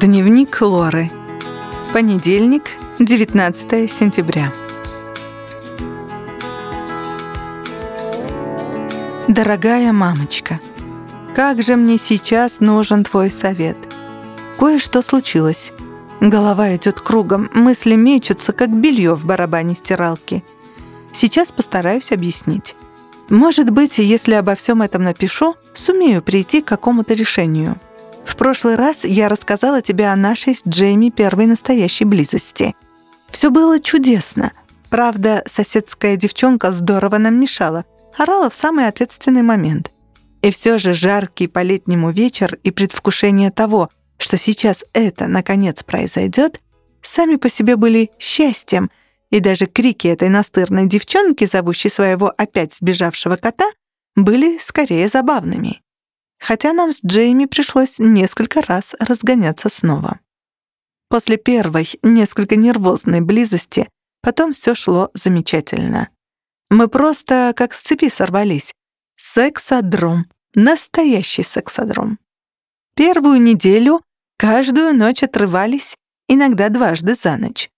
Дневник Лоры. Понедельник, 19 сентября. Дорогая мамочка, как же мне сейчас нужен твой совет. Кое-что случилось. Голова идет кругом, мысли мечутся, как белье в барабане стиралки. Сейчас постараюсь объяснить. Может быть, если обо всем этом напишу, сумею прийти к какому-то решению. В прошлый раз я рассказала тебе о нашей с Джейми первой настоящей близости. Все было чудесно. Правда, соседская девчонка здорово нам мешала, орала в самый ответственный момент. И все же жаркий по-летнему вечер и предвкушение того, что сейчас это, наконец, произойдет, сами по себе были счастьем, и даже крики этой настырной девчонки, зовущей своего опять сбежавшего кота, были скорее забавными хотя нам с Джейми пришлось несколько раз разгоняться снова. После первой, несколько нервозной близости, потом все шло замечательно. Мы просто как с цепи сорвались. Сексодром. Настоящий сексодром. Первую неделю каждую ночь отрывались, иногда дважды за ночь.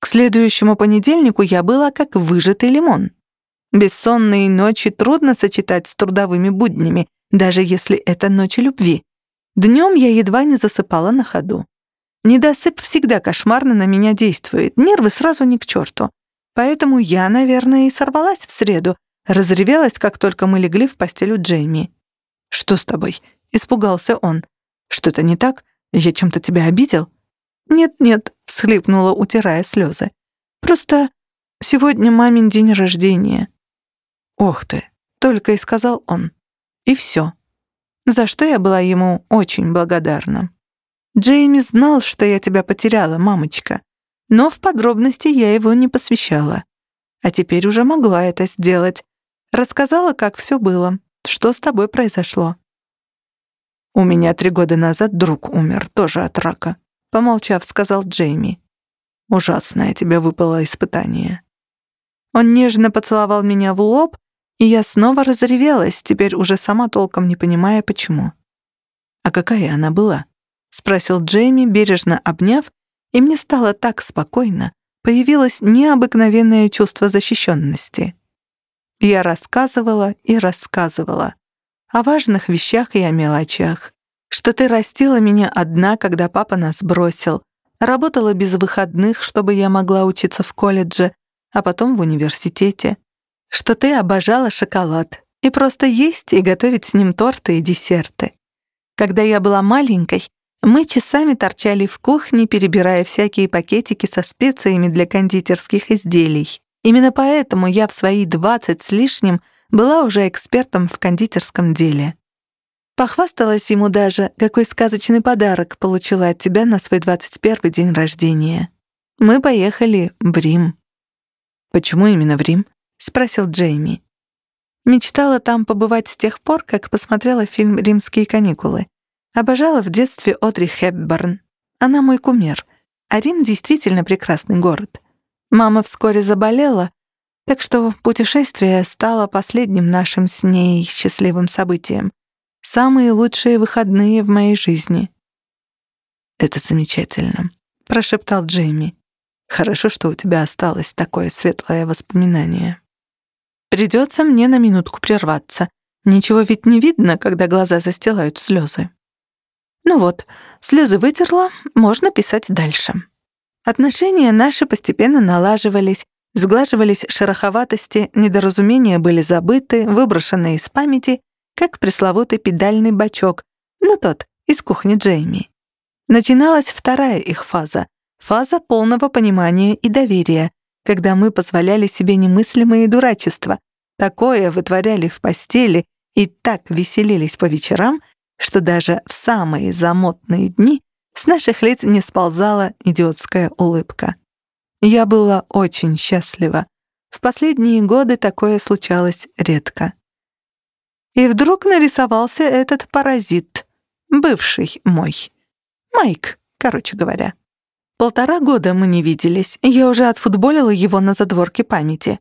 К следующему понедельнику я была как выжатый лимон. Бессонные ночи трудно сочетать с трудовыми буднями, даже если это ночь любви. Днем я едва не засыпала на ходу. Недосып всегда кошмарно на меня действует, нервы сразу ни к черту. Поэтому я, наверное, и сорвалась в среду, разревелась, как только мы легли в постель у Джейми. «Что с тобой?» — испугался он. «Что-то не так? Я чем-то тебя обидел?» «Нет-нет», — всхлипнула, утирая слезы. «Просто сегодня мамин день рождения». «Ох ты!» — только и сказал он. И все. За что я была ему очень благодарна. Джейми знал, что я тебя потеряла, мамочка, но в подробности я его не посвящала. А теперь уже могла это сделать. Рассказала, как все было, что с тобой произошло. «У меня три года назад друг умер, тоже от рака», — помолчав, сказал Джейми. «Ужасное тебе выпало испытание». Он нежно поцеловал меня в лоб и я снова разревелась, теперь уже сама толком не понимая, почему. «А какая она была?» — спросил Джейми, бережно обняв, и мне стало так спокойно, появилось необыкновенное чувство защищенности. Я рассказывала и рассказывала о важных вещах и о мелочах, что ты растила меня одна, когда папа нас бросил, работала без выходных, чтобы я могла учиться в колледже, а потом в университете, что ты обожала шоколад и просто есть и готовить с ним торты и десерты. Когда я была маленькой, мы часами торчали в кухне, перебирая всякие пакетики со специями для кондитерских изделий. Именно поэтому я в свои двадцать с лишним была уже экспертом в кондитерском деле. Похвасталась ему даже, какой сказочный подарок получила от тебя на свой двадцать первый день рождения. Мы поехали в Рим. Почему именно в Рим? — спросил Джейми. Мечтала там побывать с тех пор, как посмотрела фильм «Римские каникулы». Обожала в детстве Одри Хепберн. Она мой кумир. А Рим действительно прекрасный город. Мама вскоре заболела, так что путешествие стало последним нашим с ней счастливым событием. Самые лучшие выходные в моей жизни. «Это замечательно», — прошептал Джейми. «Хорошо, что у тебя осталось такое светлое воспоминание». Придется мне на минутку прерваться. Ничего ведь не видно, когда глаза застилают слезы. Ну вот, слезы вытерла, можно писать дальше. Отношения наши постепенно налаживались, сглаживались шероховатости, недоразумения были забыты, выброшены из памяти, как пресловутый педальный бачок, ну тот, из кухни Джейми. Начиналась вторая их фаза — фаза полного понимания и доверия, когда мы позволяли себе немыслимые дурачества, такое вытворяли в постели и так веселились по вечерам, что даже в самые замотные дни с наших лиц не сползала идиотская улыбка. Я была очень счастлива. В последние годы такое случалось редко. И вдруг нарисовался этот паразит, бывший мой. Майк, короче говоря. Полтора года мы не виделись, я уже отфутболила его на задворке памяти.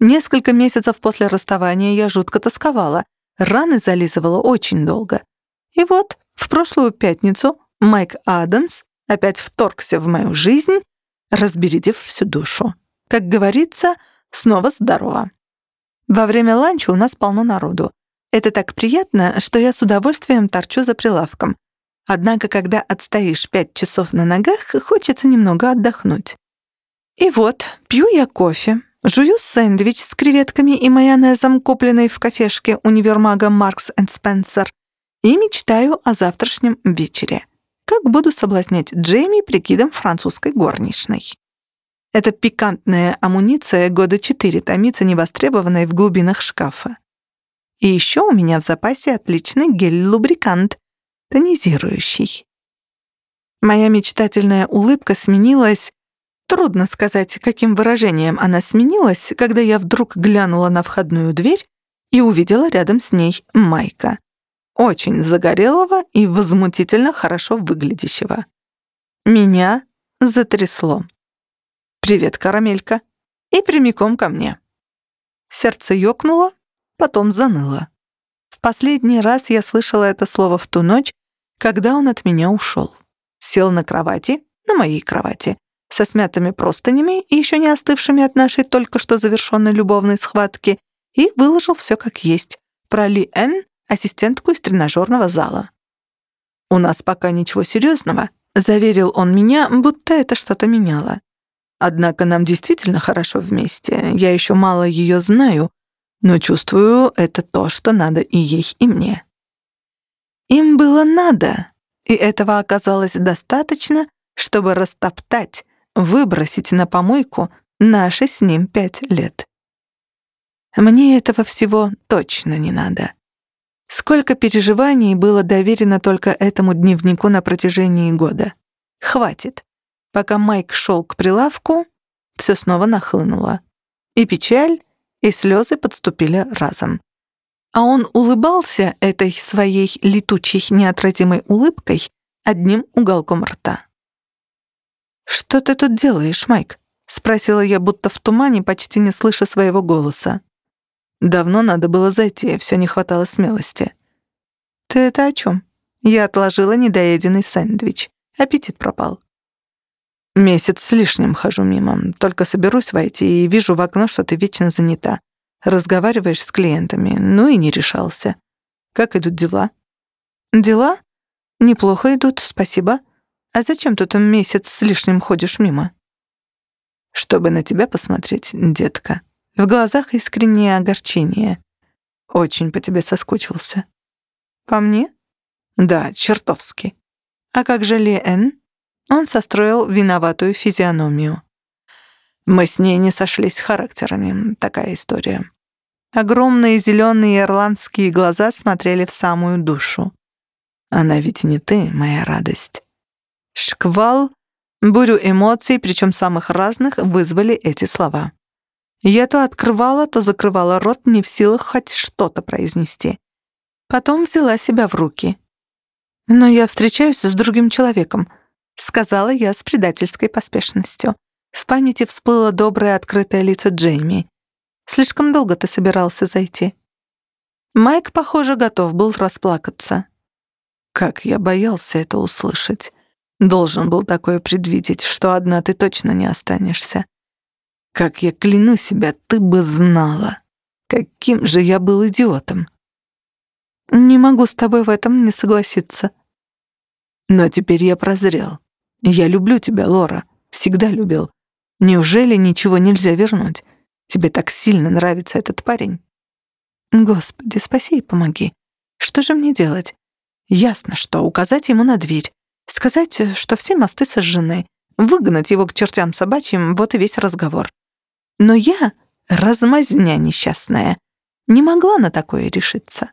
Несколько месяцев после расставания я жутко тосковала, раны зализывала очень долго. И вот, в прошлую пятницу Майк Адамс опять вторгся в мою жизнь, разбередив всю душу. Как говорится, снова здорово. Во время ланча у нас полно народу. Это так приятно, что я с удовольствием торчу за прилавком. Однако, когда отстоишь пять часов на ногах, хочется немного отдохнуть. И вот, пью я кофе, жую сэндвич с креветками и майонезом, купленный в кафешке универмага Маркс энд Спенсер, и мечтаю о завтрашнем вечере. Как буду соблазнять Джейми прикидом французской горничной. Эта пикантная амуниция года четыре томится невостребованной в глубинах шкафа. И еще у меня в запасе отличный гель-лубрикант, тонизирующий. Моя мечтательная улыбка сменилась Трудно сказать, каким выражением она сменилась, когда я вдруг глянула на входную дверь и увидела рядом с ней Майка. Очень загорелого и возмутительно хорошо выглядящего. Меня затрясло. «Привет, карамелька!» И прямиком ко мне. Сердце ёкнуло, потом заныло. В последний раз я слышала это слово в ту ночь, когда он от меня ушел. Сел на кровати, на моей кровати, со смятыми простынями и еще не остывшими от нашей только что завершенной любовной схватки, и выложил все как есть. Про Ли Эн, ассистентку из тренажерного зала. «У нас пока ничего серьезного», — заверил он меня, будто это что-то меняло. «Однако нам действительно хорошо вместе. Я еще мало ее знаю, но чувствую, это то, что надо и ей, и мне». Им было надо, и этого оказалось достаточно, чтобы растоптать, выбросить на помойку наши с ним пять лет. Мне этого всего точно не надо. Сколько переживаний было доверено только этому дневнику на протяжении года. Хватит. Пока Майк шел к прилавку, все снова нахлынуло. И печаль, и слезы подступили разом. А он улыбался этой своей летучей неотразимой улыбкой одним уголком рта. «Что ты тут делаешь, Майк?» — спросила я, будто в тумане, почти не слыша своего голоса. Давно надо было зайти, все не хватало смелости. «Ты это о чем? Я отложила недоеденный сэндвич. Аппетит пропал. Месяц с лишним хожу мимо. Только соберусь войти и вижу в окно, что ты вечно занята. Разговариваешь с клиентами, ну и не решался. Как идут дела? Дела? Неплохо идут, спасибо. А зачем тут месяц с лишним ходишь мимо? Чтобы на тебя посмотреть, детка. В глазах искреннее огорчение. Очень по тебе соскучился. По мне? Да, чертовски. А как же Ли Эн? Он состроил виноватую физиономию. Мы с ней не сошлись характерами. Такая история. Огромные зеленые ирландские глаза смотрели в самую душу. Она ведь не ты, моя радость. Шквал, бурю эмоций, причем самых разных, вызвали эти слова. Я то открывала, то закрывала рот, не в силах хоть что-то произнести. Потом взяла себя в руки. «Но я встречаюсь с другим человеком», — сказала я с предательской поспешностью. В памяти всплыло доброе открытое лицо Джейми. «Слишком долго ты собирался зайти?» Майк, похоже, готов был расплакаться. Как я боялся это услышать. Должен был такое предвидеть, что одна ты точно не останешься. Как я кляну себя, ты бы знала. Каким же я был идиотом. Не могу с тобой в этом не согласиться. Но теперь я прозрел. Я люблю тебя, Лора. Всегда любил. Неужели ничего нельзя вернуть? Тебе так сильно нравится этот парень? Господи, спаси и помоги. Что же мне делать? Ясно, что указать ему на дверь. Сказать, что все мосты сожжены, выгнать его к чертям собачьим, вот и весь разговор. Но я, размазня несчастная, не могла на такое решиться.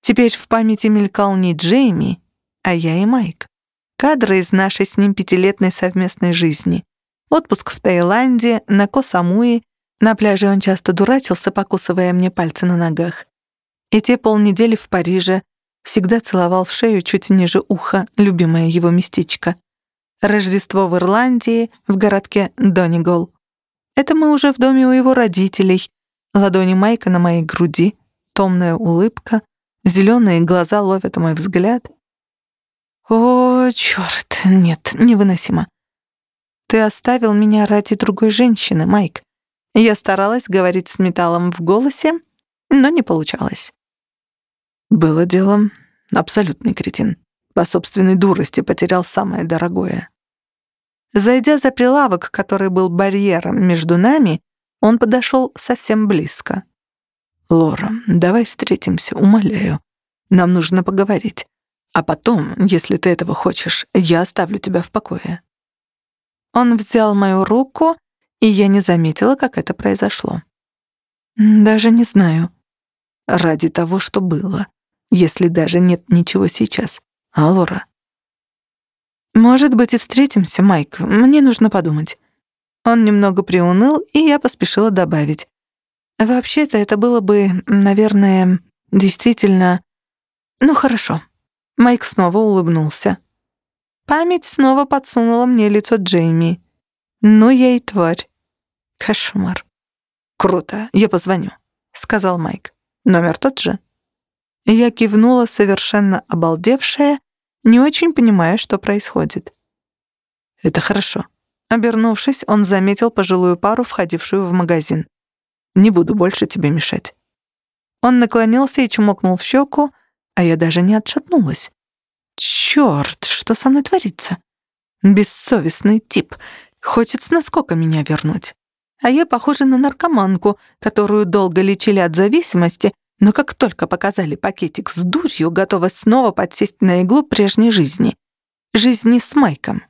Теперь в памяти мелькал не Джейми, а я и Майк. Кадры из нашей с ним пятилетней совместной жизни. Отпуск в Таиланде, на Косамуи. На пляже он часто дурачился, покусывая мне пальцы на ногах. И те полнедели в Париже, Всегда целовал в шею чуть ниже уха, любимое его местечко. Рождество в Ирландии, в городке Донигол. Это мы уже в доме у его родителей. Ладони Майка на моей груди, томная улыбка, зеленые глаза ловят мой взгляд. О, черт! нет, невыносимо. Ты оставил меня ради другой женщины, Майк. Я старалась говорить с металлом в голосе, но не получалось. Было делом. Абсолютный кретин. По собственной дурости потерял самое дорогое. Зайдя за прилавок, который был барьером между нами, он подошел совсем близко. «Лора, давай встретимся, умоляю. Нам нужно поговорить. А потом, если ты этого хочешь, я оставлю тебя в покое». Он взял мою руку, и я не заметила, как это произошло. «Даже не знаю». «Ради того, что было, если даже нет ничего сейчас. А, Лора?» «Может быть, и встретимся, Майк. Мне нужно подумать». Он немного приуныл, и я поспешила добавить. «Вообще-то это было бы, наверное, действительно... Ну, хорошо». Майк снова улыбнулся. Память снова подсунула мне лицо Джейми. «Ну, я и тварь. Кошмар». «Круто, я позвоню», — сказал Майк. «Номер тот же?» Я кивнула, совершенно обалдевшая, не очень понимая, что происходит. «Это хорошо». Обернувшись, он заметил пожилую пару, входившую в магазин. «Не буду больше тебе мешать». Он наклонился и чмокнул в щеку, а я даже не отшатнулась. «Чёрт, что со мной творится?» Бессовестный тип. Хочет с наскока меня вернуть. А я похожа на наркоманку, которую долго лечили от зависимости, но как только показали пакетик с дурью, готова снова подсесть на иглу прежней жизни. Жизни с Майком.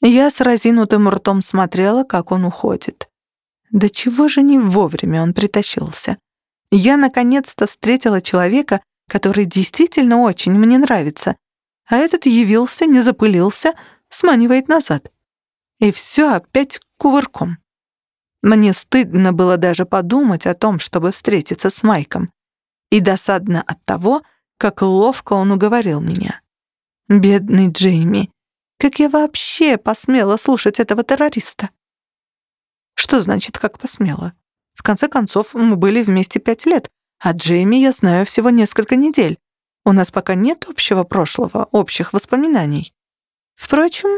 Я с разинутым ртом смотрела, как он уходит. Да чего же не вовремя он притащился. Я наконец-то встретила человека, который действительно очень мне нравится, а этот явился, не запылился, сманивает назад. И все опять кувырком. Мне стыдно было даже подумать о том, чтобы встретиться с Майком. И досадно от того, как ловко он уговорил меня. Бедный Джейми. Как я вообще посмела слушать этого террориста? Что значит «как посмела»? В конце концов, мы были вместе пять лет, а Джейми я знаю всего несколько недель. У нас пока нет общего прошлого, общих воспоминаний. Впрочем,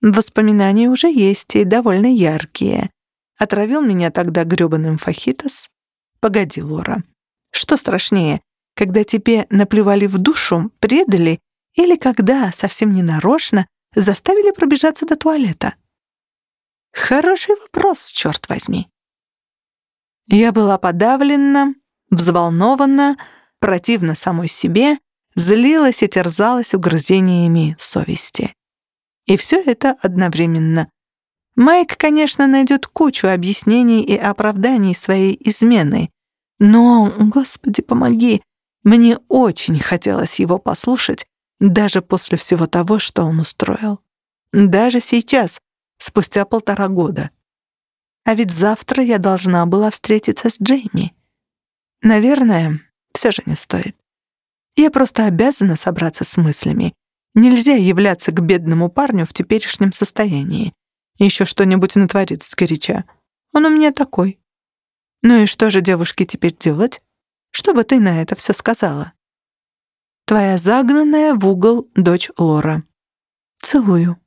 воспоминания уже есть и довольно яркие. Отравил меня тогда грёбаным фахитос? Погоди, Лора. Что страшнее, когда тебе наплевали в душу, предали, или когда, совсем ненарочно, заставили пробежаться до туалета? Хороший вопрос, черт возьми. Я была подавлена, взволнована, противна самой себе, злилась и терзалась угрызениями совести. И все это одновременно. Майк, конечно, найдет кучу объяснений и оправданий своей измены, но, Господи, помоги, мне очень хотелось его послушать, даже после всего того, что он устроил. Даже сейчас, спустя полтора года. А ведь завтра я должна была встретиться с Джейми. Наверное, все же не стоит. Я просто обязана собраться с мыслями. Нельзя являться к бедному парню в теперешнем состоянии. Еще что-нибудь натворит сгоряча. Он у меня такой. Ну и что же девушке теперь делать? Что бы ты на это все сказала? Твоя загнанная в угол дочь Лора. Целую.